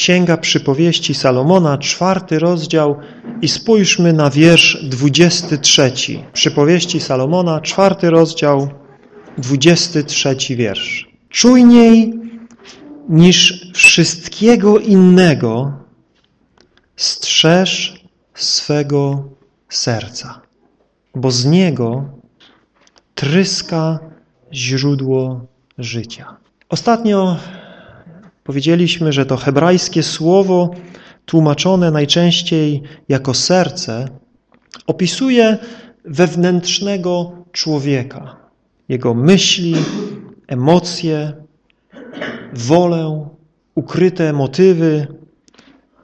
Księga Przypowieści Salomona, czwarty rozdział i spójrzmy na wiersz 23. Przypowieści Salomona, czwarty rozdział, 23 wiersz. Czujniej niż wszystkiego innego strzeż swego serca, bo z niego tryska źródło życia. Ostatnio powiedzieliśmy, że to hebrajskie słowo tłumaczone najczęściej jako serce opisuje wewnętrznego człowieka, jego myśli, emocje, wolę, ukryte motywy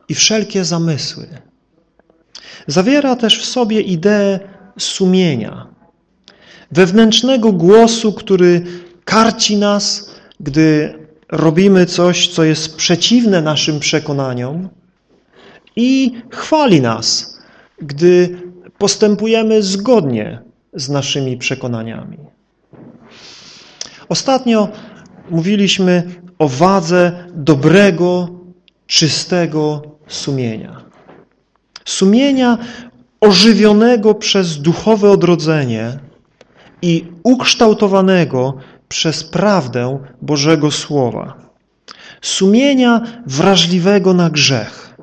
i wszelkie zamysły. Zawiera też w sobie ideę sumienia, wewnętrznego głosu, który karci nas, gdy robimy coś, co jest przeciwne naszym przekonaniom i chwali nas, gdy postępujemy zgodnie z naszymi przekonaniami. Ostatnio mówiliśmy o wadze dobrego, czystego sumienia. Sumienia ożywionego przez duchowe odrodzenie i ukształtowanego przez prawdę Bożego Słowa. Sumienia wrażliwego na grzech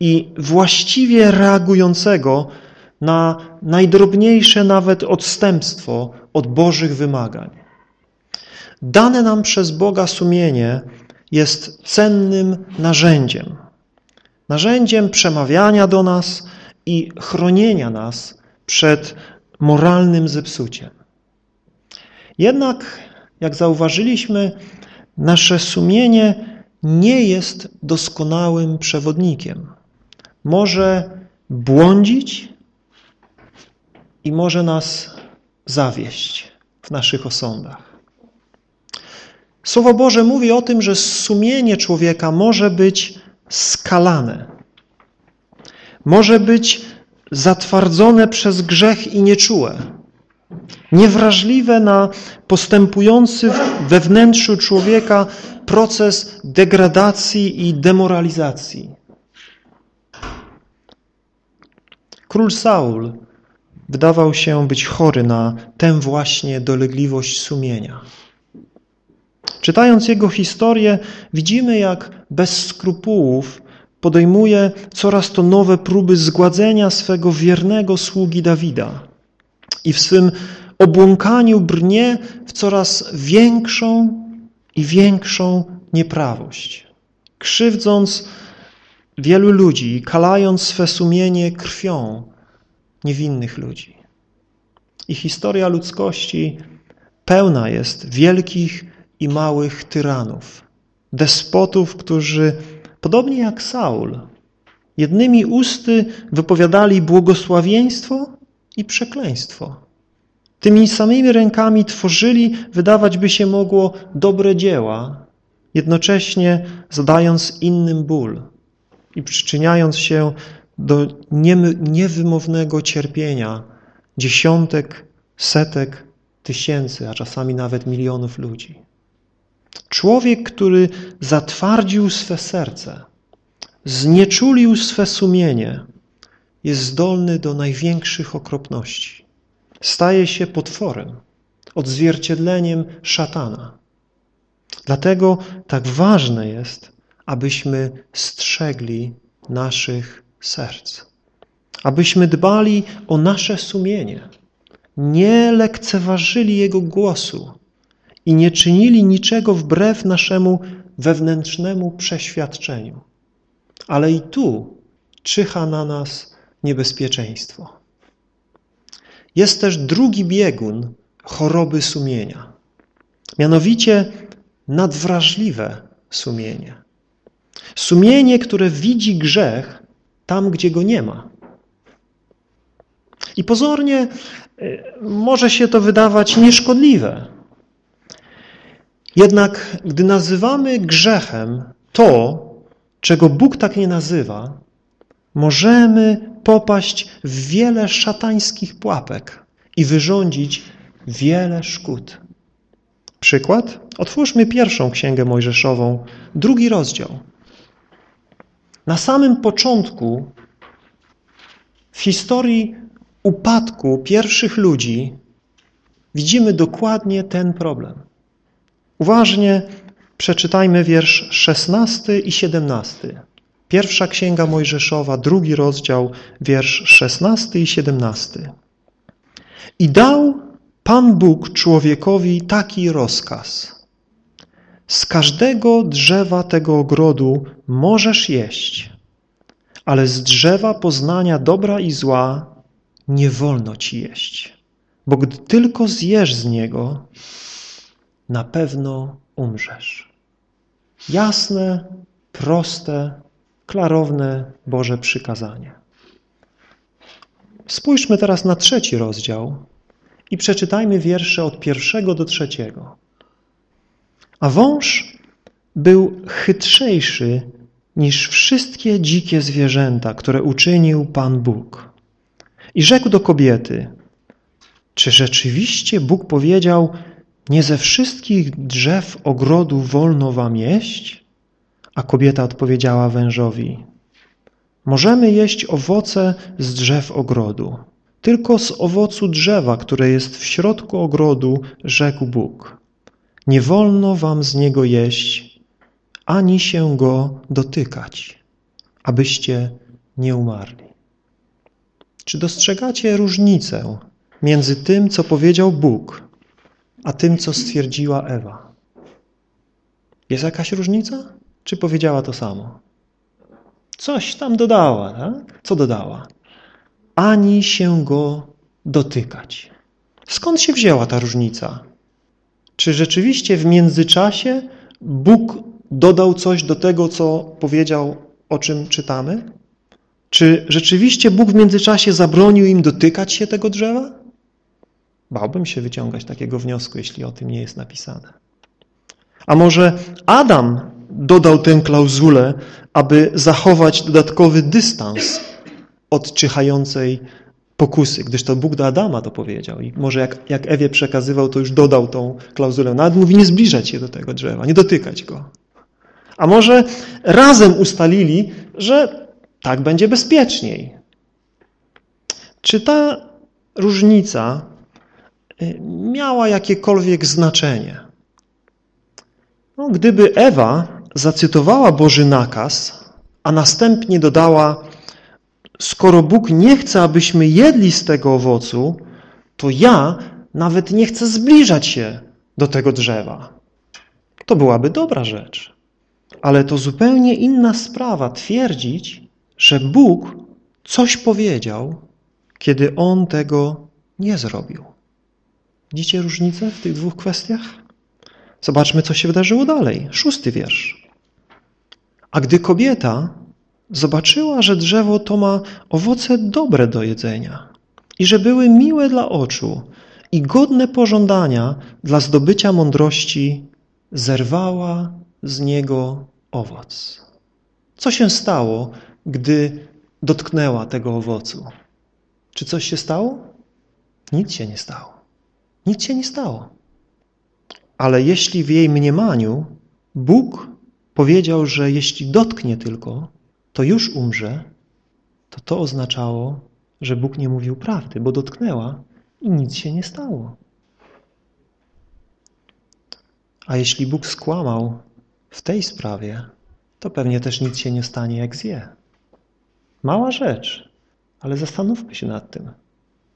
i właściwie reagującego na najdrobniejsze nawet odstępstwo od Bożych wymagań. Dane nam przez Boga sumienie jest cennym narzędziem. Narzędziem przemawiania do nas i chronienia nas przed moralnym zepsuciem. Jednak, jak zauważyliśmy, nasze sumienie nie jest doskonałym przewodnikiem. Może błądzić i może nas zawieść w naszych osądach. Słowo Boże mówi o tym, że sumienie człowieka może być skalane. Może być zatwardzone przez grzech i nieczułe niewrażliwe na postępujący we wnętrzu człowieka proces degradacji i demoralizacji. Król Saul wydawał się być chory na tę właśnie dolegliwość sumienia. Czytając jego historię, widzimy, jak bez skrupułów podejmuje coraz to nowe próby zgładzenia swego wiernego sługi Dawida i w swym obłąkaniu brnie w coraz większą i większą nieprawość, krzywdząc wielu ludzi i kalając swe sumienie krwią niewinnych ludzi. I historia ludzkości pełna jest wielkich i małych tyranów, despotów, którzy, podobnie jak Saul, jednymi usty wypowiadali błogosławieństwo i przekleństwo. Tymi samymi rękami tworzyli, wydawać by się mogło, dobre dzieła, jednocześnie zadając innym ból i przyczyniając się do niewymownego cierpienia dziesiątek, setek, tysięcy, a czasami nawet milionów ludzi. Człowiek, który zatwardził swe serce, znieczulił swe sumienie, jest zdolny do największych okropności staje się potworem, odzwierciedleniem szatana. Dlatego tak ważne jest, abyśmy strzegli naszych serc, abyśmy dbali o nasze sumienie, nie lekceważyli Jego głosu i nie czynili niczego wbrew naszemu wewnętrznemu przeświadczeniu. Ale i tu czyha na nas niebezpieczeństwo. Jest też drugi biegun choroby sumienia. Mianowicie nadwrażliwe sumienie. Sumienie, które widzi grzech tam, gdzie go nie ma. I pozornie y, może się to wydawać nieszkodliwe. Jednak gdy nazywamy grzechem to, czego Bóg tak nie nazywa, możemy popaść w wiele szatańskich pułapek i wyrządzić wiele szkód. Przykład? Otwórzmy pierwszą Księgę Mojżeszową, drugi rozdział. Na samym początku w historii upadku pierwszych ludzi widzimy dokładnie ten problem. Uważnie przeczytajmy wiersz 16 i 17. Pierwsza Księga Mojżeszowa, drugi rozdział, wiersz 16 i 17. I dał Pan Bóg człowiekowi taki rozkaz. Z każdego drzewa tego ogrodu możesz jeść, ale z drzewa poznania dobra i zła nie wolno ci jeść, bo gdy tylko zjesz z niego, na pewno umrzesz. Jasne, proste, klarowne Boże przykazanie. Spójrzmy teraz na trzeci rozdział i przeczytajmy wiersze od pierwszego do trzeciego. A wąż był chytrzejszy niż wszystkie dzikie zwierzęta, które uczynił Pan Bóg. I rzekł do kobiety, czy rzeczywiście Bóg powiedział, nie ze wszystkich drzew ogrodu wolno wam jeść? A kobieta odpowiedziała wężowi, możemy jeść owoce z drzew ogrodu, tylko z owocu drzewa, które jest w środku ogrodu, rzekł Bóg. Nie wolno wam z niego jeść, ani się go dotykać, abyście nie umarli. Czy dostrzegacie różnicę między tym, co powiedział Bóg, a tym, co stwierdziła Ewa? Jest jakaś różnica? Czy powiedziała to samo? Coś tam dodała, tak? Co dodała? Ani się go dotykać. Skąd się wzięła ta różnica? Czy rzeczywiście w międzyczasie Bóg dodał coś do tego, co powiedział, o czym czytamy? Czy rzeczywiście Bóg w międzyczasie zabronił im dotykać się tego drzewa? Bałbym się wyciągać takiego wniosku, jeśli o tym nie jest napisane. A może Adam dodał tę klauzulę, aby zachować dodatkowy dystans od czyhającej pokusy, gdyż to Bóg do Adama to powiedział. I może jak, jak Ewie przekazywał, to już dodał tą klauzulę. Nawet mówi nie zbliżać się do tego drzewa, nie dotykać go. A może razem ustalili, że tak będzie bezpieczniej. Czy ta różnica y, miała jakiekolwiek znaczenie? No, gdyby Ewa zacytowała Boży nakaz, a następnie dodała skoro Bóg nie chce, abyśmy jedli z tego owocu, to ja nawet nie chcę zbliżać się do tego drzewa. To byłaby dobra rzecz. Ale to zupełnie inna sprawa twierdzić, że Bóg coś powiedział, kiedy On tego nie zrobił. Widzicie różnicę w tych dwóch kwestiach? Zobaczmy, co się wydarzyło dalej. Szósty wiersz. A gdy kobieta zobaczyła, że drzewo to ma owoce dobre do jedzenia i że były miłe dla oczu i godne pożądania dla zdobycia mądrości, zerwała z niego owoc. Co się stało, gdy dotknęła tego owocu? Czy coś się stało? Nic się nie stało. Nic się nie stało. Ale jeśli w jej mniemaniu Bóg powiedział, że jeśli dotknie tylko, to już umrze, to to oznaczało, że Bóg nie mówił prawdy, bo dotknęła i nic się nie stało. A jeśli Bóg skłamał w tej sprawie, to pewnie też nic się nie stanie, jak zje. Mała rzecz, ale zastanówmy się nad tym,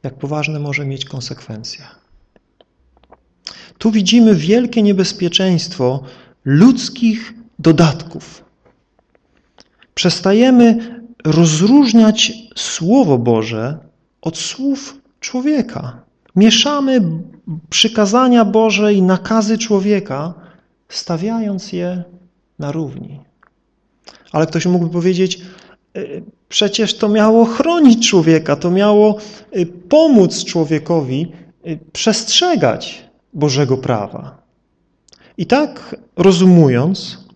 jak poważne może mieć konsekwencje. Tu widzimy wielkie niebezpieczeństwo ludzkich dodatków przestajemy rozróżniać Słowo Boże od słów człowieka. Mieszamy przykazania Boże i nakazy człowieka, stawiając je na równi. Ale ktoś mógłby powiedzieć, e, przecież to miało chronić człowieka, to miało e, pomóc człowiekowi e, przestrzegać Bożego prawa. I tak rozumując,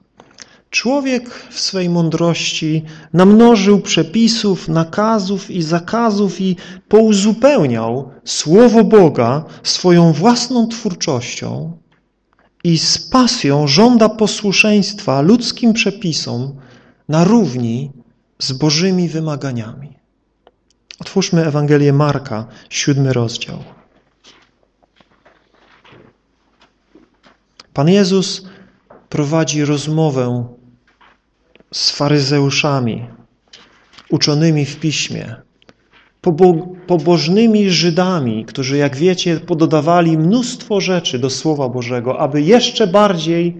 Człowiek w swej mądrości namnożył przepisów, nakazów i zakazów i pouzupełniał Słowo Boga swoją własną twórczością i z pasją żąda posłuszeństwa ludzkim przepisom na równi z Bożymi wymaganiami. Otwórzmy Ewangelię Marka, siódmy rozdział. Pan Jezus prowadzi rozmowę z faryzeuszami, uczonymi w piśmie, pobożnymi Żydami, którzy, jak wiecie, pododawali mnóstwo rzeczy do Słowa Bożego, aby jeszcze bardziej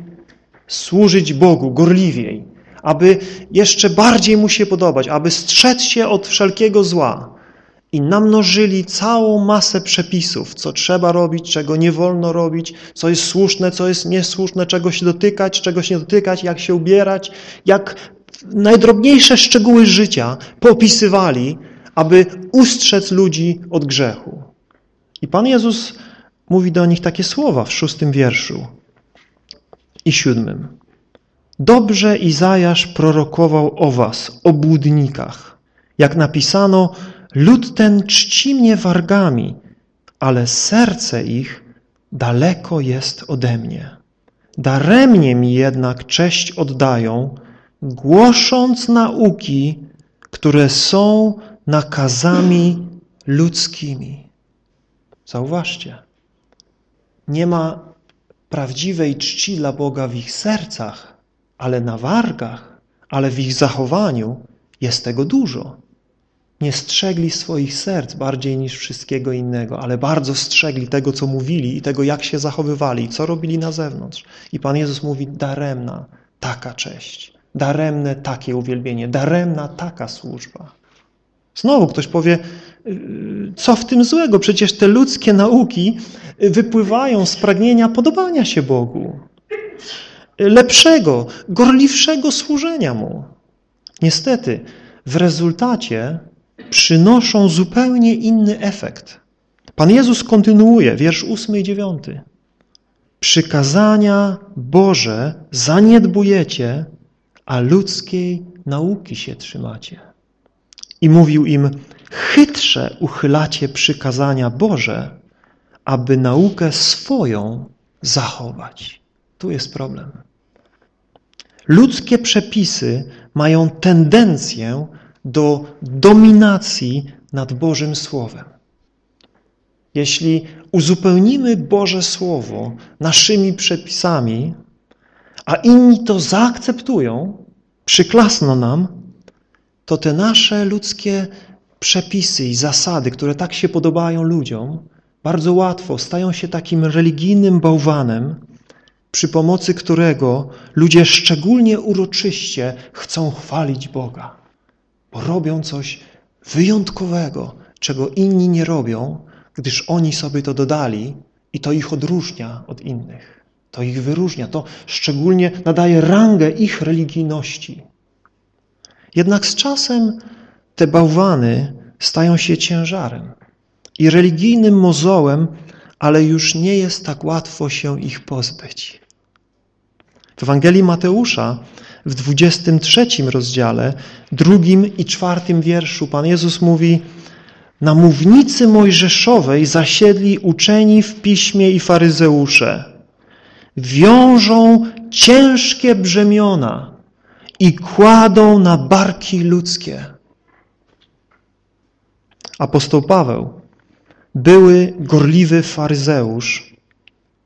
służyć Bogu, gorliwiej, aby jeszcze bardziej Mu się podobać, aby strzec się od wszelkiego zła. I namnożyli całą masę przepisów, co trzeba robić, czego nie wolno robić, co jest słuszne, co jest niesłuszne, czego się dotykać, czego się nie dotykać, jak się ubierać, jak najdrobniejsze szczegóły życia popisywali, aby ustrzec ludzi od grzechu. I Pan Jezus mówi do nich takie słowa w szóstym wierszu i siódmym. Dobrze Izajasz prorokował o was, o błudnikach. Jak napisano, lud ten czci mnie wargami, ale serce ich daleko jest ode mnie. Daremnie mi jednak cześć oddają, głosząc nauki, które są nakazami ludzkimi. Zauważcie, nie ma prawdziwej czci dla Boga w ich sercach, ale na wargach, ale w ich zachowaniu jest tego dużo. Nie strzegli swoich serc bardziej niż wszystkiego innego, ale bardzo strzegli tego, co mówili i tego, jak się zachowywali, co robili na zewnątrz. I Pan Jezus mówi, daremna taka cześć, daremne takie uwielbienie, daremna taka służba. Znowu ktoś powie, co w tym złego? Przecież te ludzkie nauki wypływają z pragnienia podobania się Bogu, lepszego, gorliwszego służenia Mu. Niestety, w rezultacie przynoszą zupełnie inny efekt. Pan Jezus kontynuuje, wiersz 8 i 9. Przykazania Boże zaniedbujecie, a ludzkiej nauki się trzymacie. I mówił im, chytrze uchylacie przykazania Boże, aby naukę swoją zachować. Tu jest problem. Ludzkie przepisy mają tendencję do dominacji nad Bożym Słowem. Jeśli uzupełnimy Boże Słowo naszymi przepisami, a inni to zaakceptują, przyklasno nam, to te nasze ludzkie przepisy i zasady, które tak się podobają ludziom, bardzo łatwo stają się takim religijnym bałwanem, przy pomocy którego ludzie szczególnie uroczyście chcą chwalić Boga, bo robią coś wyjątkowego, czego inni nie robią, gdyż oni sobie to dodali i to ich odróżnia od innych. To ich wyróżnia, to szczególnie nadaje rangę ich religijności. Jednak z czasem te bałwany stają się ciężarem i religijnym mozołem, ale już nie jest tak łatwo się ich pozbyć. W Ewangelii Mateusza w 23 rozdziale, drugim i czwartym wierszu Pan Jezus mówi na mównicy mojżeszowej zasiedli uczeni w piśmie i faryzeusze. Wiążą ciężkie brzemiona i kładą na barki ludzkie. Apostoł Paweł były gorliwy faryzeusz,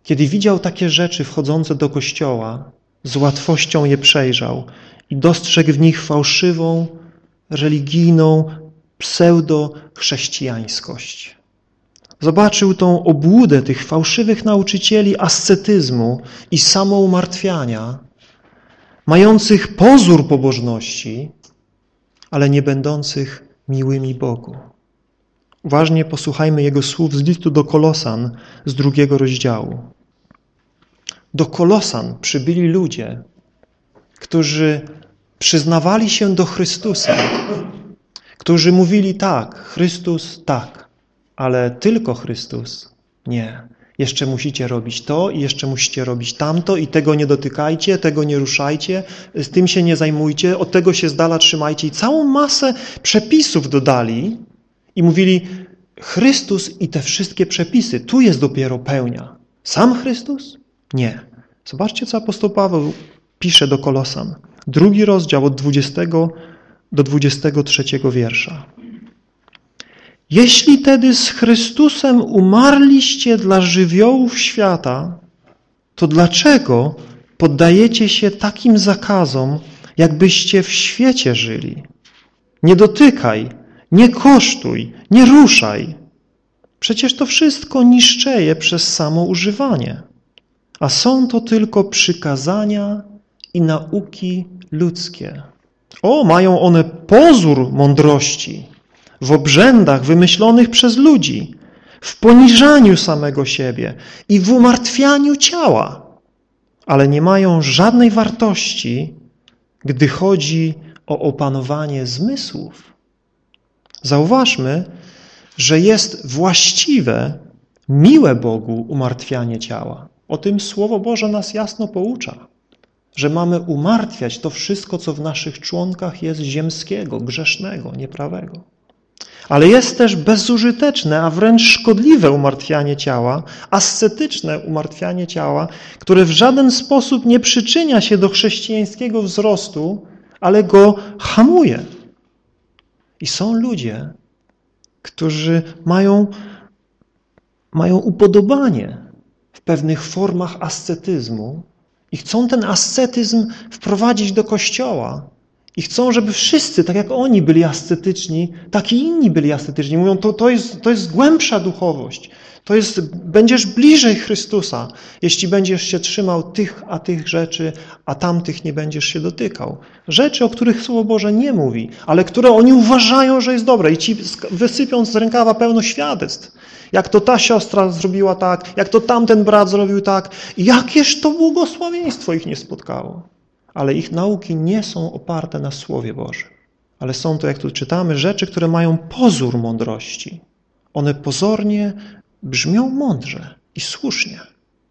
kiedy widział takie rzeczy wchodzące do kościoła, z łatwością je przejrzał i dostrzegł w nich fałszywą, religijną, pseudo-chrześcijańskość. Zobaczył tą obłudę tych fałszywych nauczycieli ascetyzmu i samoumartwiania, mających pozór pobożności, ale nie będących miłymi Bogu. Uważnie posłuchajmy jego słów z listu do Kolosan z drugiego rozdziału. Do Kolosan przybyli ludzie, którzy przyznawali się do Chrystusa, którzy mówili tak, Chrystus tak, ale tylko Chrystus nie. Jeszcze musicie robić to i jeszcze musicie robić tamto i tego nie dotykajcie, tego nie ruszajcie, z tym się nie zajmujcie, od tego się z dala trzymajcie. I całą masę przepisów dodali, i mówili, Chrystus i te wszystkie przepisy, tu jest dopiero pełnia. Sam Chrystus? Nie. Zobaczcie, co apostoł Paweł pisze do Kolosan. Drugi rozdział od 20 do 23 wiersza. Jeśli tedy z Chrystusem umarliście dla żywiołów świata, to dlaczego poddajecie się takim zakazom, jakbyście w świecie żyli? Nie dotykaj, nie kosztuj, nie ruszaj. Przecież to wszystko niszczeje przez samo używanie, a są to tylko przykazania i nauki ludzkie. O, mają one pozór mądrości w obrzędach wymyślonych przez ludzi, w poniżaniu samego siebie i w umartwianiu ciała, ale nie mają żadnej wartości, gdy chodzi o opanowanie zmysłów. Zauważmy, że jest właściwe, miłe Bogu umartwianie ciała. O tym Słowo Boże nas jasno poucza, że mamy umartwiać to wszystko, co w naszych członkach jest ziemskiego, grzesznego, nieprawego. Ale jest też bezużyteczne, a wręcz szkodliwe umartwianie ciała, ascetyczne umartwianie ciała, które w żaden sposób nie przyczynia się do chrześcijańskiego wzrostu, ale go hamuje. I są ludzie, którzy mają, mają upodobanie pewnych formach ascetyzmu i chcą ten ascetyzm wprowadzić do kościoła, i chcą, żeby wszyscy, tak jak oni byli ascetyczni, tak i inni byli ascetyczni. Mówią, to, to, jest, to jest głębsza duchowość. To jest, będziesz bliżej Chrystusa, jeśli będziesz się trzymał tych a tych rzeczy, a tamtych nie będziesz się dotykał. Rzeczy, o których Słowo Boże nie mówi, ale które oni uważają, że jest dobre i ci wysypią z rękawa pełno świadectw. Jak to ta siostra zrobiła tak, jak to tamten brat zrobił tak. Jakież to błogosławieństwo ich nie spotkało ale ich nauki nie są oparte na Słowie Bożym. Ale są to, jak tu czytamy, rzeczy, które mają pozór mądrości. One pozornie brzmią mądrze i słusznie,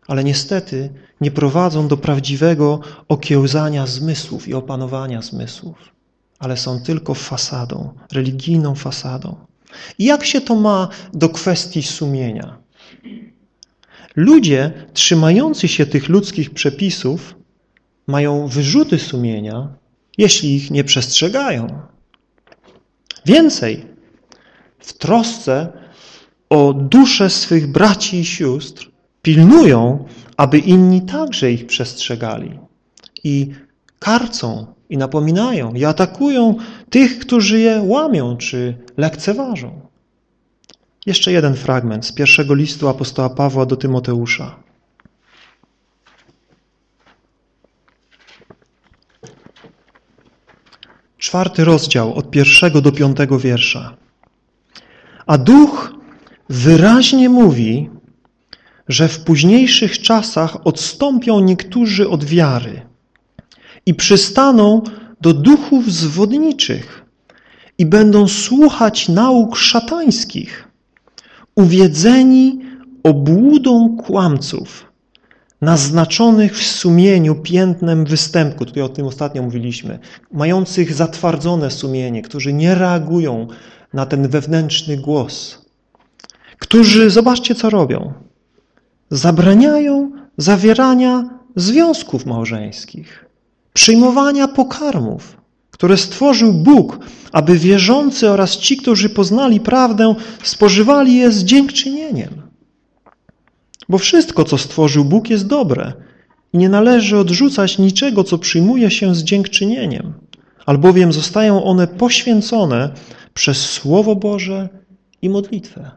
ale niestety nie prowadzą do prawdziwego okiełzania zmysłów i opanowania zmysłów, ale są tylko fasadą, religijną fasadą. I jak się to ma do kwestii sumienia? Ludzie trzymający się tych ludzkich przepisów mają wyrzuty sumienia, jeśli ich nie przestrzegają. Więcej, w trosce o duszę swych braci i sióstr pilnują, aby inni także ich przestrzegali i karcą i napominają i atakują tych, którzy je łamią czy lekceważą. Jeszcze jeden fragment z pierwszego listu apostoła Pawła do Tymoteusza. czwarty rozdział od pierwszego do piątego wiersza. A Duch wyraźnie mówi, że w późniejszych czasach odstąpią niektórzy od wiary i przystaną do duchów zwodniczych i będą słuchać nauk szatańskich, uwiedzeni obłudą kłamców, naznaczonych w sumieniu piętnem występku, tutaj o tym ostatnio mówiliśmy, mających zatwardzone sumienie, którzy nie reagują na ten wewnętrzny głos, którzy, zobaczcie co robią, zabraniają zawierania związków małżeńskich, przyjmowania pokarmów, które stworzył Bóg, aby wierzący oraz ci, którzy poznali prawdę, spożywali je z dziękczynieniem. Bo wszystko, co stworzył Bóg jest dobre i nie należy odrzucać niczego, co przyjmuje się z dziękczynieniem, albowiem zostają one poświęcone przez Słowo Boże i modlitwę.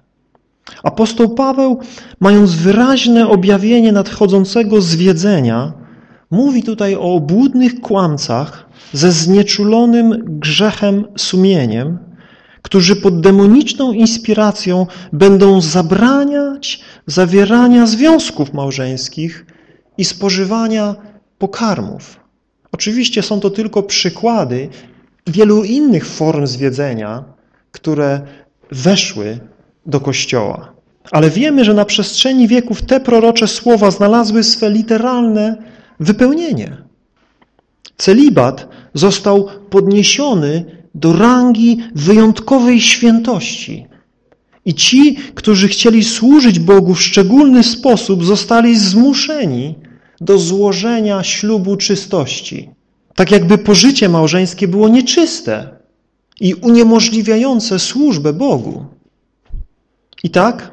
Apostoł Paweł, mając wyraźne objawienie nadchodzącego zwiedzenia, mówi tutaj o obłudnych kłamcach ze znieczulonym grzechem sumieniem, którzy pod demoniczną inspiracją będą zabraniać zawierania związków małżeńskich i spożywania pokarmów. Oczywiście są to tylko przykłady wielu innych form zwiedzenia, które weszły do Kościoła. Ale wiemy, że na przestrzeni wieków te prorocze słowa znalazły swe literalne wypełnienie. Celibat został podniesiony do rangi wyjątkowej świętości. I ci, którzy chcieli służyć Bogu w szczególny sposób, zostali zmuszeni do złożenia ślubu czystości. Tak jakby pożycie małżeńskie było nieczyste, i uniemożliwiające służbę Bogu. I tak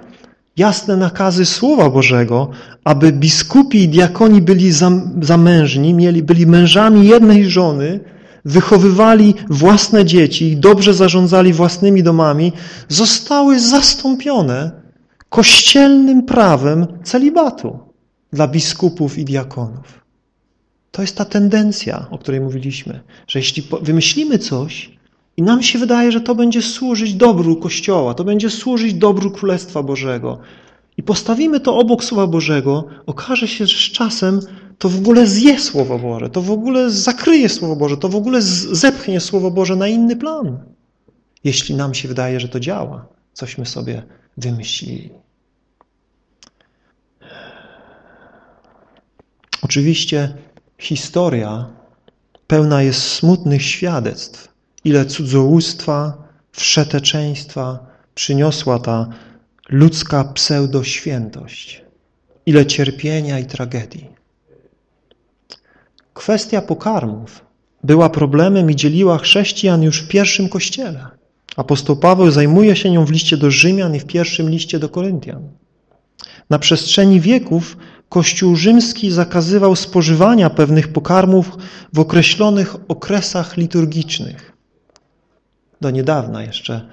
jasne nakazy Słowa Bożego, aby biskupi i diakoni byli zamężni, mieli, byli mężami jednej żony, wychowywali własne dzieci, dobrze zarządzali własnymi domami, zostały zastąpione kościelnym prawem celibatu dla biskupów i diakonów. To jest ta tendencja, o której mówiliśmy, że jeśli wymyślimy coś i nam się wydaje, że to będzie służyć dobru Kościoła, to będzie służyć dobru Królestwa Bożego i postawimy to obok Słowa Bożego, okaże się, że z czasem to w ogóle zje Słowo Boże, to w ogóle zakryje Słowo Boże, to w ogóle zepchnie Słowo Boże na inny plan. Jeśli nam się wydaje, że to działa, cośmy sobie wymyślili. Oczywiście historia pełna jest smutnych świadectw, ile cudzołóstwa, wszeteczeństwa przyniosła ta ludzka pseudoświętość, ile cierpienia i tragedii. Kwestia pokarmów była problemem i dzieliła chrześcijan już w pierwszym kościele. Apostoł Paweł zajmuje się nią w liście do Rzymian i w pierwszym liście do Koryntian. Na przestrzeni wieków Kościół rzymski zakazywał spożywania pewnych pokarmów w określonych okresach liturgicznych. Do niedawna jeszcze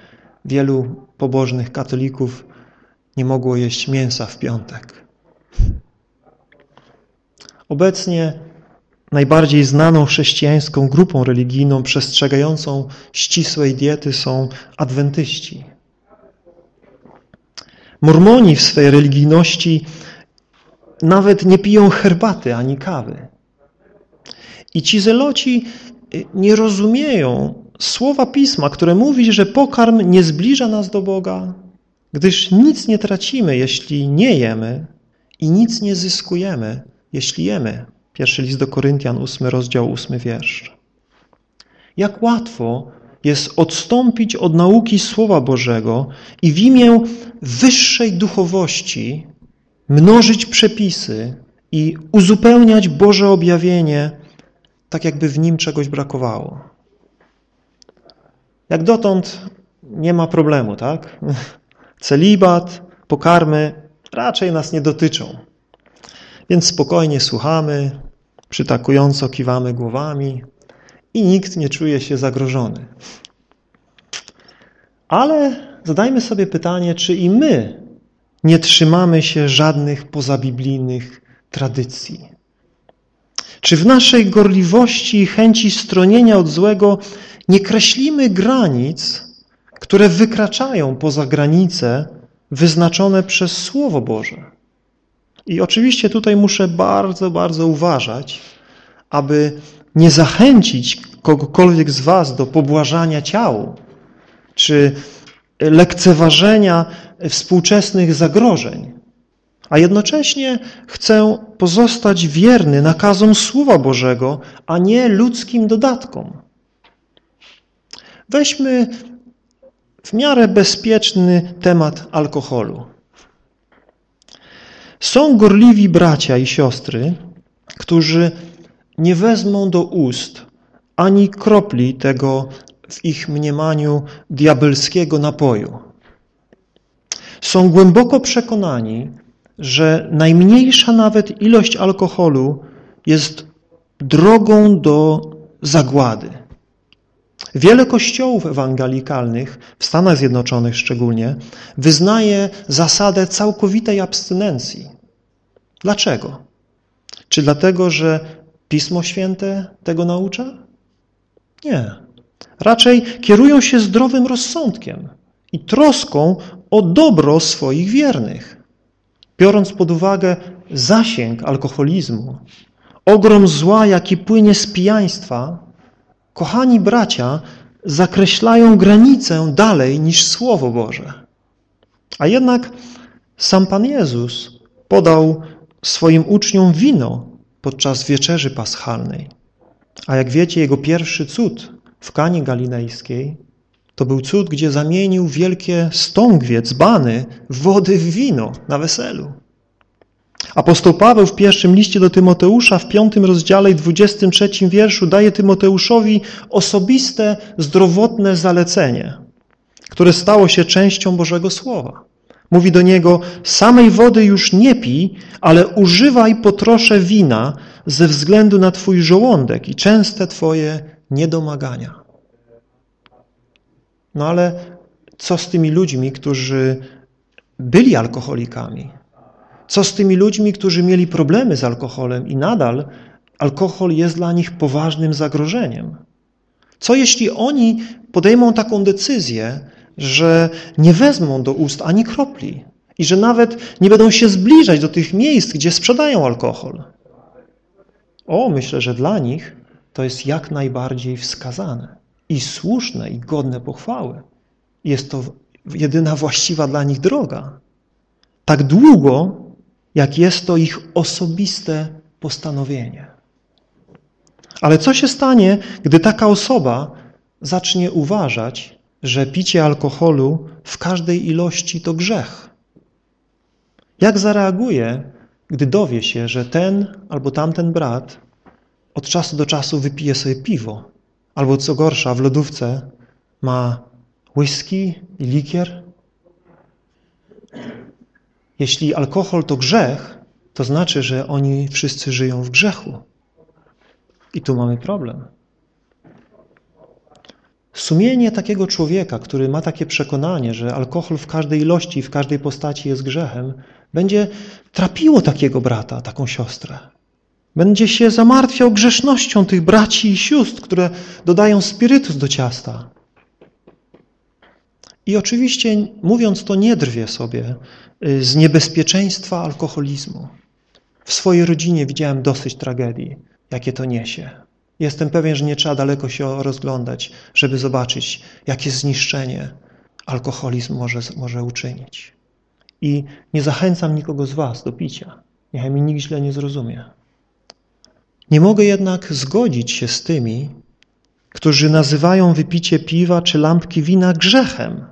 wielu pobożnych katolików nie mogło jeść mięsa w piątek. Obecnie najbardziej znaną chrześcijańską grupą religijną przestrzegającą ścisłej diety są adwentyści. Mormoni w swej religijności nawet nie piją herbaty ani kawy. I ci zeloci nie rozumieją słowa Pisma, które mówi, że pokarm nie zbliża nas do Boga, gdyż nic nie tracimy, jeśli nie jemy i nic nie zyskujemy, jeśli jemy. Pierwszy list do Koryntian, ósmy rozdział, ósmy wiersz. Jak łatwo jest odstąpić od nauki Słowa Bożego i w imię wyższej duchowości mnożyć przepisy i uzupełniać Boże objawienie, tak jakby w nim czegoś brakowało. Jak dotąd nie ma problemu, tak? Celibat, pokarmy raczej nas nie dotyczą. Więc spokojnie słuchamy, przytakująco kiwamy głowami i nikt nie czuje się zagrożony. Ale zadajmy sobie pytanie, czy i my nie trzymamy się żadnych pozabiblijnych tradycji. Czy w naszej gorliwości i chęci stronienia od złego nie kreślimy granic, które wykraczają poza granice wyznaczone przez Słowo Boże? I oczywiście tutaj muszę bardzo, bardzo uważać, aby nie zachęcić kogokolwiek z was do pobłażania ciału, czy lekceważenia współczesnych zagrożeń, a jednocześnie chcę pozostać wierny nakazom Słowa Bożego, a nie ludzkim dodatkom. Weźmy w miarę bezpieczny temat alkoholu. Są gorliwi bracia i siostry, którzy nie wezmą do ust ani kropli tego w ich mniemaniu diabelskiego napoju. Są głęboko przekonani, że najmniejsza nawet ilość alkoholu jest drogą do zagłady. Wiele kościołów ewangelikalnych, w Stanach Zjednoczonych szczególnie, wyznaje zasadę całkowitej abstynencji. Dlaczego? Czy dlatego, że Pismo Święte tego naucza? Nie. Raczej kierują się zdrowym rozsądkiem i troską o dobro swoich wiernych. Biorąc pod uwagę zasięg alkoholizmu, ogrom zła, jaki płynie z pijaństwa, kochani bracia zakreślają granicę dalej niż Słowo Boże. A jednak sam Pan Jezus podał swoim uczniom wino podczas wieczerzy paschalnej. A jak wiecie, jego pierwszy cud w Kanie Galilejskiej to był cud, gdzie zamienił wielkie stągwie, dzbany, wody w wino na weselu. Apostoł Paweł w pierwszym liście do Tymoteusza w piątym rozdziale i dwudziestym trzecim wierszu daje Tymoteuszowi osobiste, zdrowotne zalecenie, które stało się częścią Bożego Słowa. Mówi do niego, samej wody już nie pij, ale używaj po trosze wina ze względu na twój żołądek i częste twoje niedomagania. No ale co z tymi ludźmi, którzy byli alkoholikami? Co z tymi ludźmi, którzy mieli problemy z alkoholem i nadal alkohol jest dla nich poważnym zagrożeniem? Co jeśli oni podejmą taką decyzję, że nie wezmą do ust ani kropli i że nawet nie będą się zbliżać do tych miejsc, gdzie sprzedają alkohol? O, myślę, że dla nich to jest jak najbardziej wskazane i słuszne i godne pochwały. Jest to jedyna właściwa dla nich droga. Tak długo, jak jest to ich osobiste postanowienie. Ale co się stanie, gdy taka osoba zacznie uważać, że picie alkoholu w każdej ilości to grzech? Jak zareaguje, gdy dowie się, że ten albo tamten brat od czasu do czasu wypije sobie piwo, albo co gorsza, w lodówce ma whisky i likier? Jeśli alkohol to grzech, to znaczy, że oni wszyscy żyją w grzechu. I tu mamy problem. Sumienie takiego człowieka, który ma takie przekonanie, że alkohol w każdej ilości, w każdej postaci jest grzechem, będzie trapiło takiego brata, taką siostrę. Będzie się zamartwiał grzesznością tych braci i sióstr, które dodają spirytus do ciasta. I oczywiście, mówiąc to, nie drwie sobie z niebezpieczeństwa alkoholizmu. W swojej rodzinie widziałem dosyć tragedii, jakie to niesie. Jestem pewien, że nie trzeba daleko się rozglądać, żeby zobaczyć, jakie zniszczenie alkoholizm może, może uczynić. I nie zachęcam nikogo z was do picia. Niechaj mi nikt źle nie zrozumie. Nie mogę jednak zgodzić się z tymi, którzy nazywają wypicie piwa czy lampki wina grzechem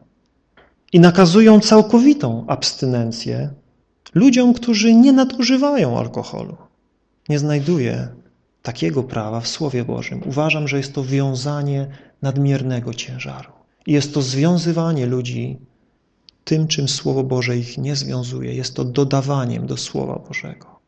i nakazują całkowitą abstynencję ludziom, którzy nie nadużywają alkoholu. Nie znajduję takiego prawa w Słowie Bożym. Uważam, że jest to wiązanie nadmiernego ciężaru. Jest to związywanie ludzi tym, czym Słowo Boże ich nie związuje. Jest to dodawaniem do Słowa Bożego.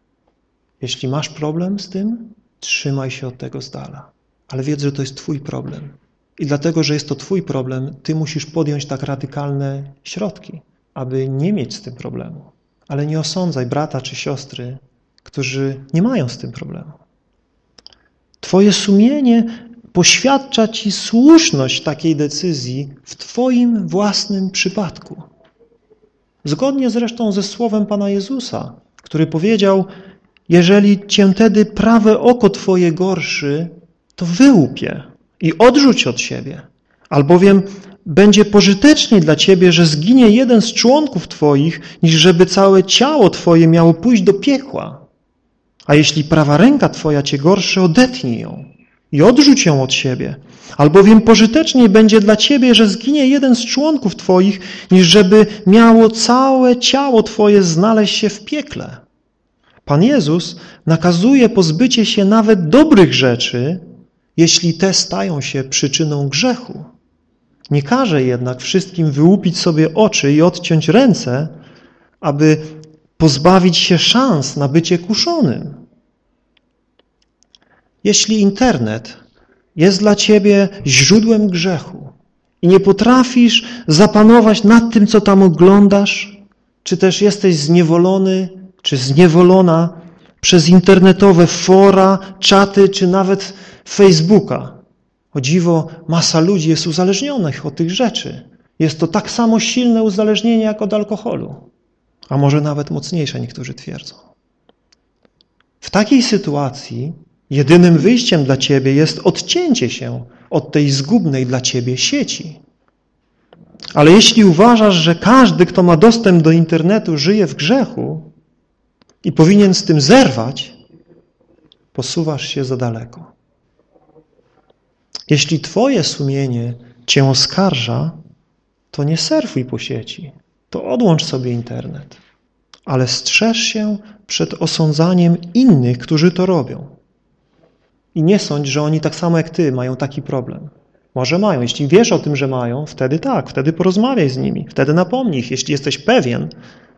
Jeśli masz problem z tym, trzymaj się od tego z dala. Ale wiedz, że to jest Twój problem. I dlatego, że jest to Twój problem, Ty musisz podjąć tak radykalne środki, aby nie mieć z tym problemu. Ale nie osądzaj brata czy siostry, którzy nie mają z tym problemu. Twoje sumienie poświadcza Ci słuszność takiej decyzji w Twoim własnym przypadku. Zgodnie zresztą ze słowem Pana Jezusa, który powiedział, jeżeli Cię tedy prawe oko Twoje gorszy, to wyłupie i odrzuć od siebie, albowiem będzie pożyteczniej dla Ciebie, że zginie jeden z członków Twoich, niż żeby całe ciało Twoje miało pójść do piekła. A jeśli prawa ręka Twoja Cię gorszy, odetnij ją i odrzuć ją od siebie. Albowiem pożyteczniej będzie dla Ciebie, że zginie jeden z członków Twoich, niż żeby miało całe ciało Twoje znaleźć się w piekle. Pan Jezus nakazuje pozbycie się nawet dobrych rzeczy, jeśli te stają się przyczyną grzechu. Nie każe jednak wszystkim wyłupić sobie oczy i odciąć ręce, aby pozbawić się szans na bycie kuszonym. Jeśli internet jest dla ciebie źródłem grzechu i nie potrafisz zapanować nad tym, co tam oglądasz, czy też jesteś zniewolony, czy zniewolona przez internetowe fora, czaty, czy nawet Facebooka. O dziwo, masa ludzi jest uzależnionych od tych rzeczy. Jest to tak samo silne uzależnienie jak od alkoholu a może nawet mocniejsze, niektórzy twierdzą. W takiej sytuacji jedynym wyjściem dla ciebie jest odcięcie się od tej zgubnej dla ciebie sieci. Ale jeśli uważasz, że każdy, kto ma dostęp do internetu, żyje w grzechu i powinien z tym zerwać, posuwasz się za daleko. Jeśli twoje sumienie cię oskarża, to nie surfuj po sieci to odłącz sobie internet. ale strzeż się przed osądzaniem innych, którzy to robią. I nie sądź, że oni tak samo jak ty mają taki problem. Może mają. Jeśli wiesz o tym, że mają, wtedy tak, wtedy porozmawiaj z nimi, wtedy napomnij ich, jeśli jesteś pewien,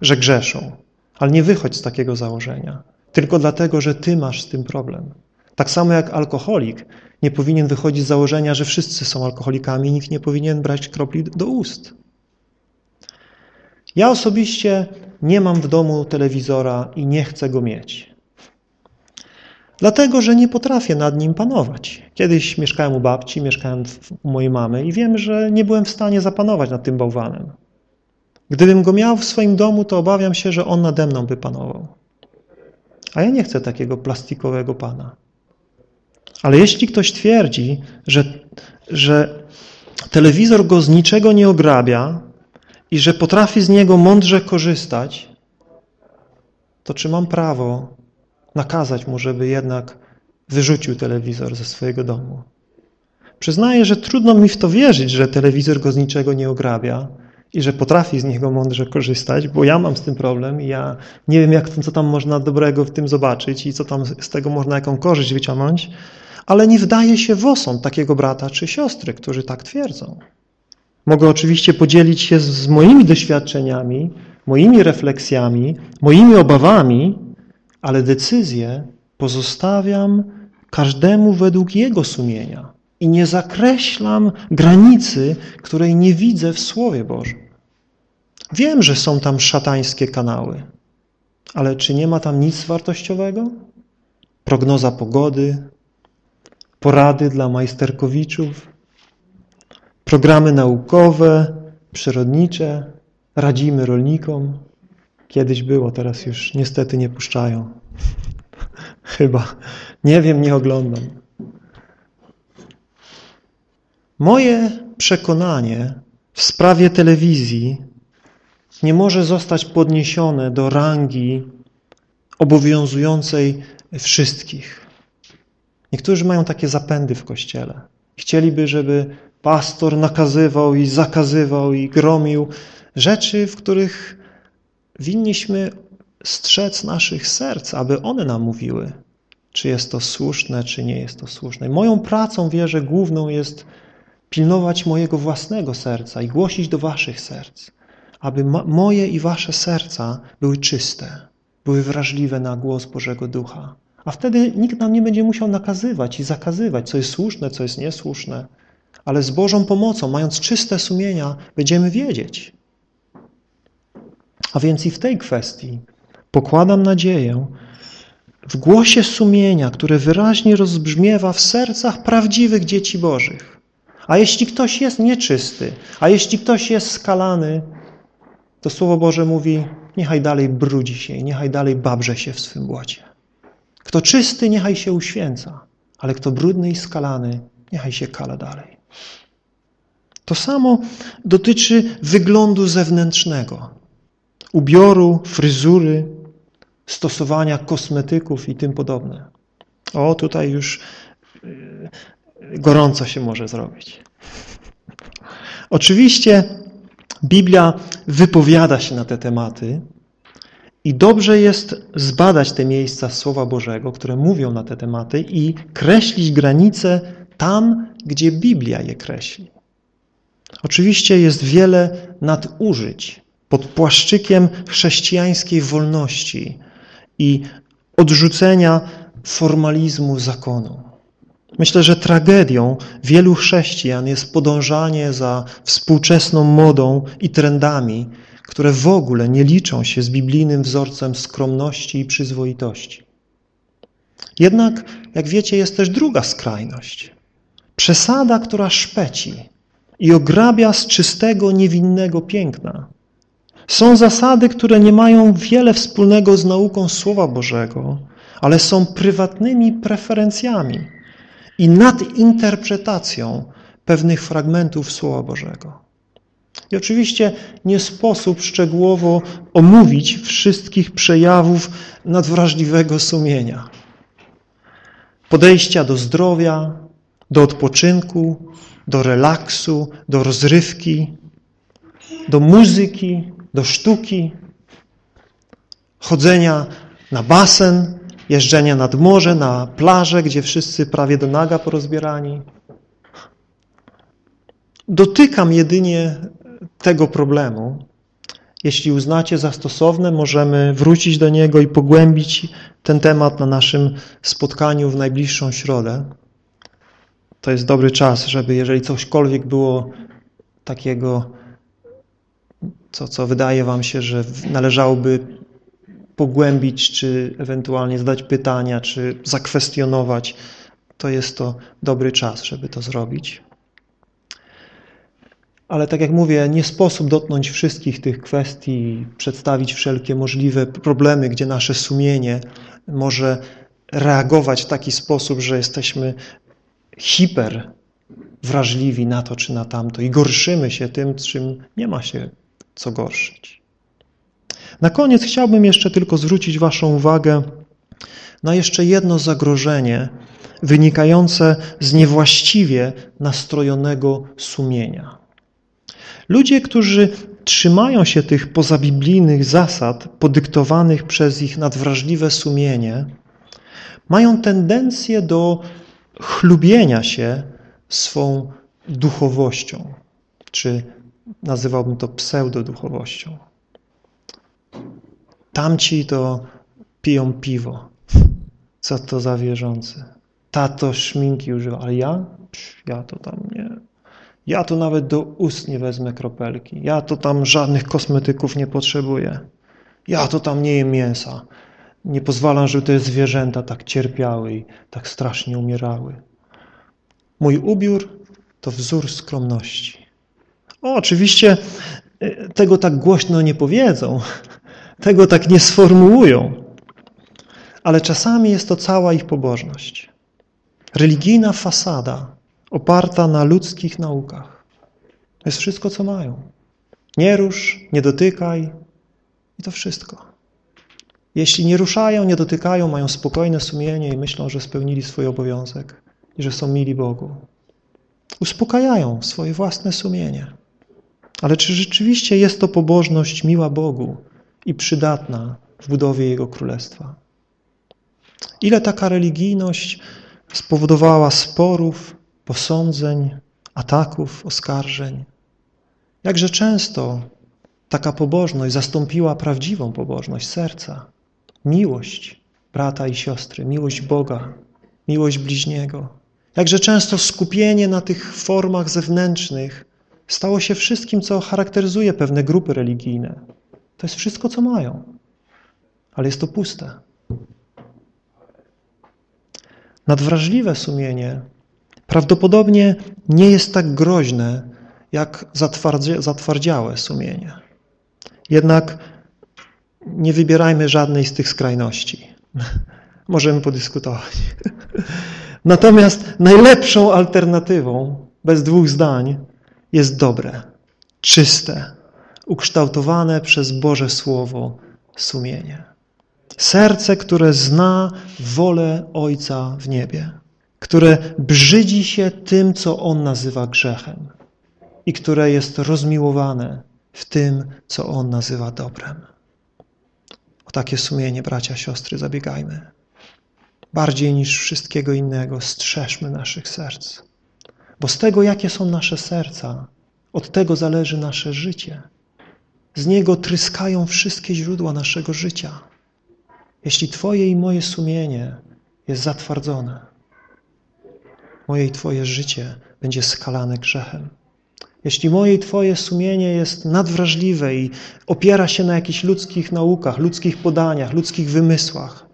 że grzeszą. Ale nie wychodź z takiego założenia, tylko dlatego, że ty masz z tym problem. Tak samo jak alkoholik nie powinien wychodzić z założenia, że wszyscy są alkoholikami i nikt nie powinien brać kropli do ust. Ja osobiście nie mam w domu telewizora i nie chcę go mieć. Dlatego, że nie potrafię nad nim panować. Kiedyś mieszkałem u babci, mieszkałem u mojej mamy i wiem, że nie byłem w stanie zapanować nad tym bałwanem. Gdybym go miał w swoim domu, to obawiam się, że on nade mną by panował. A ja nie chcę takiego plastikowego pana. Ale jeśli ktoś twierdzi, że, że telewizor go z niczego nie ograbia i że potrafi z niego mądrze korzystać, to czy mam prawo nakazać mu, żeby jednak wyrzucił telewizor ze swojego domu? Przyznaję, że trudno mi w to wierzyć, że telewizor go z niczego nie ograbia i że potrafi z niego mądrze korzystać, bo ja mam z tym problem i ja nie wiem, jak, co tam można dobrego w tym zobaczyć i co tam z tego można jaką korzyść wyciągnąć, ale nie wdaje się w osąd takiego brata czy siostry, którzy tak twierdzą. Mogę oczywiście podzielić się z moimi doświadczeniami, moimi refleksjami, moimi obawami, ale decyzję pozostawiam każdemu według jego sumienia i nie zakreślam granicy, której nie widzę w Słowie Bożym. Wiem, że są tam szatańskie kanały, ale czy nie ma tam nic wartościowego? Prognoza pogody, porady dla majsterkowiczów, programy naukowe, przyrodnicze, radzimy rolnikom. Kiedyś było, teraz już niestety nie puszczają. Chyba. Nie wiem, nie oglądam. Moje przekonanie w sprawie telewizji nie może zostać podniesione do rangi obowiązującej wszystkich. Niektórzy mają takie zapędy w Kościele. Chcieliby, żeby pastor nakazywał i zakazywał i gromił rzeczy, w których winniśmy strzec naszych serc, aby one nam mówiły, czy jest to słuszne, czy nie jest to słuszne. Moją pracą, wierzę, główną jest pilnować mojego własnego serca i głosić do waszych serc, aby moje i wasze serca były czyste, były wrażliwe na głos Bożego Ducha. A wtedy nikt nam nie będzie musiał nakazywać i zakazywać, co jest słuszne, co jest niesłuszne. Ale z Bożą pomocą, mając czyste sumienia, będziemy wiedzieć. A więc i w tej kwestii pokładam nadzieję w głosie sumienia, które wyraźnie rozbrzmiewa w sercach prawdziwych dzieci Bożych. A jeśli ktoś jest nieczysty, a jeśli ktoś jest skalany, to Słowo Boże mówi, niechaj dalej brudzi się i niechaj dalej babrze się w swym błocie. Kto czysty, niechaj się uświęca, ale kto brudny i skalany, niechaj się kala dalej. To samo dotyczy wyglądu zewnętrznego, ubioru, fryzury, stosowania kosmetyków i tym podobne. O, tutaj już y, gorąco się może zrobić. Oczywiście Biblia wypowiada się na te tematy i dobrze jest zbadać te miejsca Słowa Bożego, które mówią na te tematy i kreślić granice tam, gdzie Biblia je kreśli. Oczywiście jest wiele nadużyć pod płaszczykiem chrześcijańskiej wolności i odrzucenia formalizmu zakonu. Myślę, że tragedią wielu chrześcijan jest podążanie za współczesną modą i trendami, które w ogóle nie liczą się z biblijnym wzorcem skromności i przyzwoitości. Jednak, jak wiecie, jest też druga skrajność. Przesada, która szpeci i ograbia z czystego, niewinnego piękna. Są zasady, które nie mają wiele wspólnego z nauką Słowa Bożego, ale są prywatnymi preferencjami i nadinterpretacją pewnych fragmentów Słowa Bożego. I oczywiście nie sposób szczegółowo omówić wszystkich przejawów nadwrażliwego sumienia. Podejścia do zdrowia, do odpoczynku, do relaksu, do rozrywki, do muzyki, do sztuki. chodzenia na basen, jeżdżenia nad morze, na plażę, gdzie wszyscy prawie do naga porozbierani. Dotykam jedynie tego problemu. Jeśli uznacie za stosowne, możemy wrócić do niego i pogłębić ten temat na naszym spotkaniu w najbliższą środę. To jest dobry czas, żeby jeżeli cośkolwiek było takiego, co, co wydaje wam się, że należałoby pogłębić, czy ewentualnie zadać pytania, czy zakwestionować, to jest to dobry czas, żeby to zrobić. Ale tak jak mówię, nie sposób dotknąć wszystkich tych kwestii, przedstawić wszelkie możliwe problemy, gdzie nasze sumienie może reagować w taki sposób, że jesteśmy hiper wrażliwi na to czy na tamto i gorszymy się tym, czym nie ma się co gorszyć. Na koniec chciałbym jeszcze tylko zwrócić Waszą uwagę na jeszcze jedno zagrożenie wynikające z niewłaściwie nastrojonego sumienia. Ludzie, którzy trzymają się tych pozabiblijnych zasad podyktowanych przez ich nadwrażliwe sumienie, mają tendencję do chlubienia się swą duchowością, czy nazywałbym to pseudoduchowością. Tamci to piją piwo. Co to za wierzący. Tato szminki używa, ale ja? Ja to tam nie. Ja to nawet do ust nie wezmę kropelki. Ja to tam żadnych kosmetyków nie potrzebuję. Ja to tam nie jem mięsa. Nie pozwalam, żeby te zwierzęta tak cierpiały i tak strasznie umierały. Mój ubiór to wzór skromności. O, oczywiście e, tego tak głośno nie powiedzą, tego tak nie sformułują, ale czasami jest to cała ich pobożność. Religijna fasada oparta na ludzkich naukach. To jest wszystko, co mają. Nie rusz, nie dotykaj i to wszystko. Jeśli nie ruszają, nie dotykają, mają spokojne sumienie i myślą, że spełnili swój obowiązek i że są mili Bogu. Uspokajają swoje własne sumienie. Ale czy rzeczywiście jest to pobożność miła Bogu i przydatna w budowie Jego Królestwa? Ile taka religijność spowodowała sporów, posądzeń, ataków, oskarżeń? Jakże często taka pobożność zastąpiła prawdziwą pobożność serca, miłość brata i siostry, miłość Boga, miłość bliźniego. Jakże często skupienie na tych formach zewnętrznych stało się wszystkim, co charakteryzuje pewne grupy religijne. Jest wszystko, co mają, ale jest to puste. Nadwrażliwe sumienie prawdopodobnie nie jest tak groźne, jak zatwardziałe sumienie. Jednak nie wybierajmy żadnej z tych skrajności. Możemy podyskutować. Natomiast najlepszą alternatywą, bez dwóch zdań, jest dobre, czyste, ukształtowane przez Boże Słowo sumienie. Serce, które zna wolę Ojca w niebie, które brzydzi się tym, co On nazywa grzechem i które jest rozmiłowane w tym, co On nazywa dobrem. O takie sumienie, bracia, siostry, zabiegajmy. Bardziej niż wszystkiego innego strzeżmy naszych serc. Bo z tego, jakie są nasze serca, od tego zależy nasze życie. Z niego tryskają wszystkie źródła naszego życia. Jeśli Twoje i moje sumienie jest zatwardzone, moje i Twoje życie będzie skalane grzechem. Jeśli moje i Twoje sumienie jest nadwrażliwe i opiera się na jakichś ludzkich naukach, ludzkich podaniach, ludzkich wymysłach,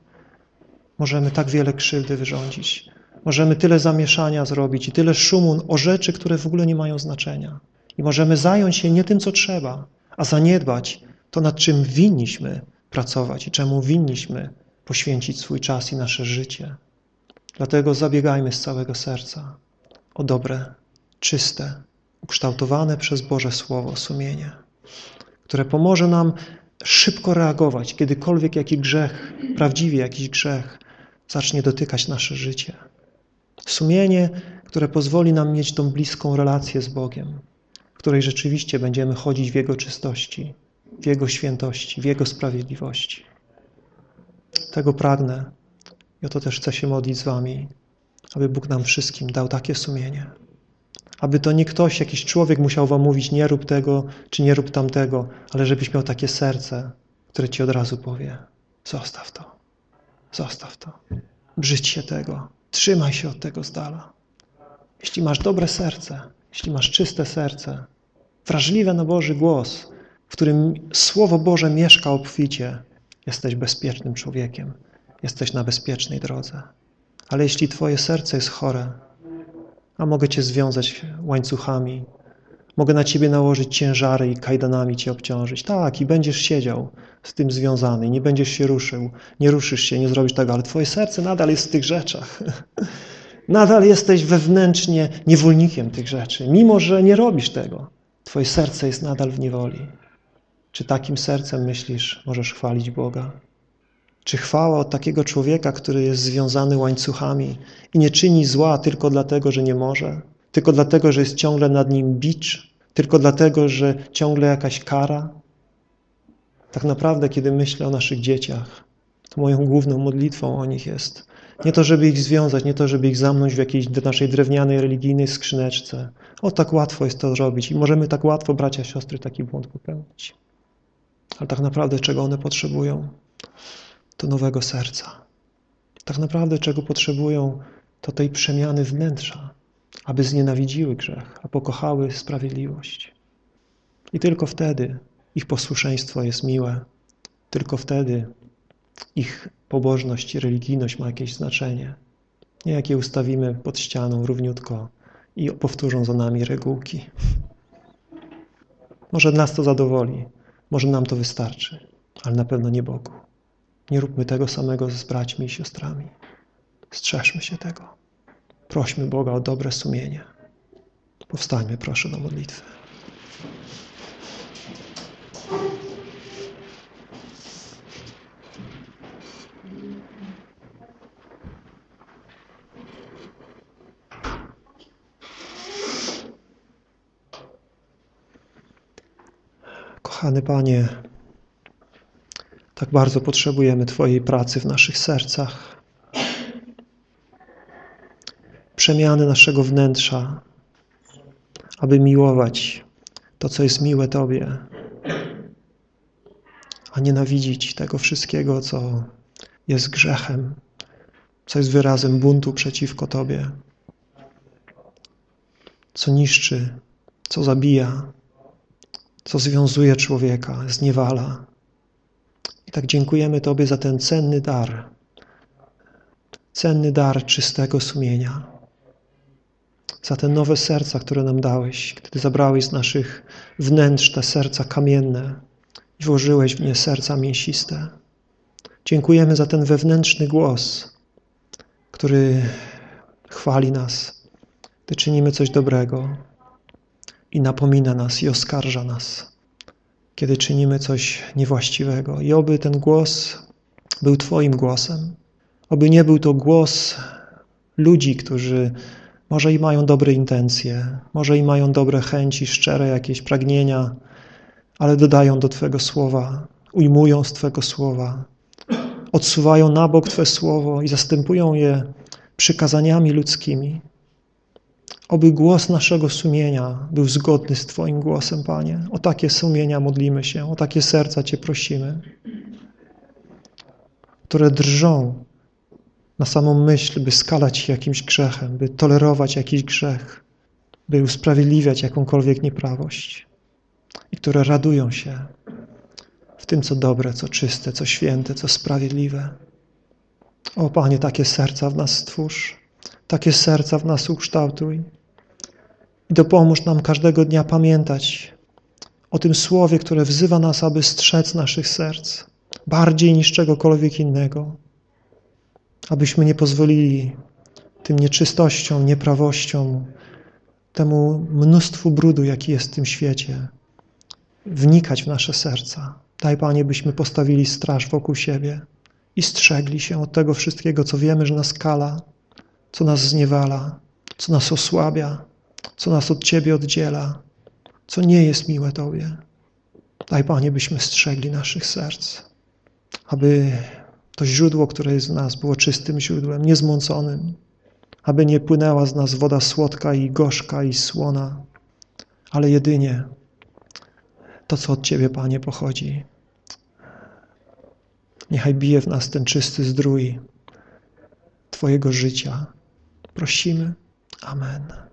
możemy tak wiele krzywdy wyrządzić. Możemy tyle zamieszania zrobić i tyle szumu o rzeczy, które w ogóle nie mają znaczenia. I możemy zająć się nie tym, co trzeba, a zaniedbać to, nad czym winniśmy pracować i czemu winniśmy poświęcić swój czas i nasze życie. Dlatego zabiegajmy z całego serca o dobre, czyste, ukształtowane przez Boże Słowo sumienie, które pomoże nam szybko reagować, kiedykolwiek jaki grzech, prawdziwie jakiś grzech zacznie dotykać nasze życie. Sumienie, które pozwoli nam mieć tą bliską relację z Bogiem, której rzeczywiście będziemy chodzić w Jego czystości, w Jego świętości, w Jego sprawiedliwości. tego pragnę i o to też chcę się modlić z wami, aby Bóg nam wszystkim dał takie sumienie. Aby to nie ktoś, jakiś człowiek musiał wam mówić nie rób tego, czy nie rób tamtego, ale żebyś miał takie serce, które ci od razu powie zostaw to, zostaw to, brzydź się tego, trzymaj się od tego z dala. Jeśli masz dobre serce, jeśli masz czyste serce, wrażliwe na Boży głos, w którym Słowo Boże mieszka obficie, jesteś bezpiecznym człowiekiem, jesteś na bezpiecznej drodze. Ale jeśli twoje serce jest chore, a mogę cię związać łańcuchami, mogę na ciebie nałożyć ciężary i kajdanami cię obciążyć. Tak, i będziesz siedział z tym związany, nie będziesz się ruszył, nie ruszysz się, nie zrobisz tego, ale twoje serce nadal jest w tych rzeczach. Nadal jesteś wewnętrznie niewolnikiem tych rzeczy, mimo że nie robisz tego. Twoje serce jest nadal w niewoli. Czy takim sercem myślisz, możesz chwalić Boga? Czy chwała od takiego człowieka, który jest związany łańcuchami i nie czyni zła tylko dlatego, że nie może? Tylko dlatego, że jest ciągle nad nim bicz? Tylko dlatego, że ciągle jakaś kara? Tak naprawdę, kiedy myślę o naszych dzieciach, to moją główną modlitwą o nich jest nie to, żeby ich związać, nie to, żeby ich zamknąć w jakiejś naszej drewnianej, religijnej skrzyneczce. O, tak łatwo jest to zrobić i możemy tak łatwo, bracia, siostry, taki błąd popełnić. Ale tak naprawdę czego one potrzebują? To nowego serca. Tak naprawdę czego potrzebują? To tej przemiany wnętrza, aby znienawidziły grzech, a pokochały sprawiedliwość. I tylko wtedy ich posłuszeństwo jest miłe. Tylko wtedy ich pobożność i religijność ma jakieś znaczenie. Nie jakie ustawimy pod ścianą równiutko i powtórzą za nami regułki. Może nas to zadowoli, może nam to wystarczy, ale na pewno nie Bogu. Nie róbmy tego samego z braćmi i siostrami. Strzeżmy się tego. Prośmy Boga o dobre sumienie. Powstańmy proszę do modlitwy. Kochany Panie, tak bardzo potrzebujemy Twojej pracy w naszych sercach. Przemiany naszego wnętrza, aby miłować to, co jest miłe Tobie, a nienawidzić tego wszystkiego, co jest grzechem, co jest wyrazem buntu przeciwko Tobie, co niszczy, co zabija, co związuje człowieka, zniewala. I tak dziękujemy Tobie za ten cenny dar, cenny dar czystego sumienia, za te nowe serca, które nam dałeś, gdy zabrałeś z naszych wnętrz te serca kamienne i włożyłeś w nie serca mięsiste. Dziękujemy za ten wewnętrzny głos, który chwali nas, gdy czynimy coś dobrego, i napomina nas i oskarża nas, kiedy czynimy coś niewłaściwego. I oby ten głos był Twoim głosem. Oby nie był to głos ludzi, którzy może i mają dobre intencje, może i mają dobre chęci, szczere jakieś pragnienia, ale dodają do Twojego słowa, ujmują z Twojego słowa, odsuwają na bok Twoje słowo i zastępują je przykazaniami ludzkimi. Oby głos naszego sumienia był zgodny z Twoim głosem, Panie. O takie sumienia modlimy się, o takie serca Cię prosimy, które drżą na samą myśl, by skalać się jakimś grzechem, by tolerować jakiś grzech, by usprawiedliwiać jakąkolwiek nieprawość i które radują się w tym, co dobre, co czyste, co święte, co sprawiedliwe. O Panie, takie serca w nas stwórz, takie serca w nas ukształtuj. I dopomóż nam każdego dnia pamiętać o tym słowie, które wzywa nas, aby strzec naszych serc bardziej niż czegokolwiek innego. Abyśmy nie pozwolili tym nieczystościom, nieprawościom, temu mnóstwu brudu, jaki jest w tym świecie, wnikać w nasze serca. Daj, Panie, byśmy postawili straż wokół siebie i strzegli się od tego wszystkiego, co wiemy, że nas kala, co nas zniewala, co nas osłabia, co nas od Ciebie oddziela, co nie jest miłe Tobie. Daj, Panie, byśmy strzegli naszych serc, aby to źródło, które jest w nas, było czystym źródłem, niezmąconym, aby nie płynęła z nas woda słodka i gorzka i słona, ale jedynie to, co od Ciebie, Panie, pochodzi. Niechaj bije w nas ten czysty zdrój Twojego życia. Prosimy. Amen.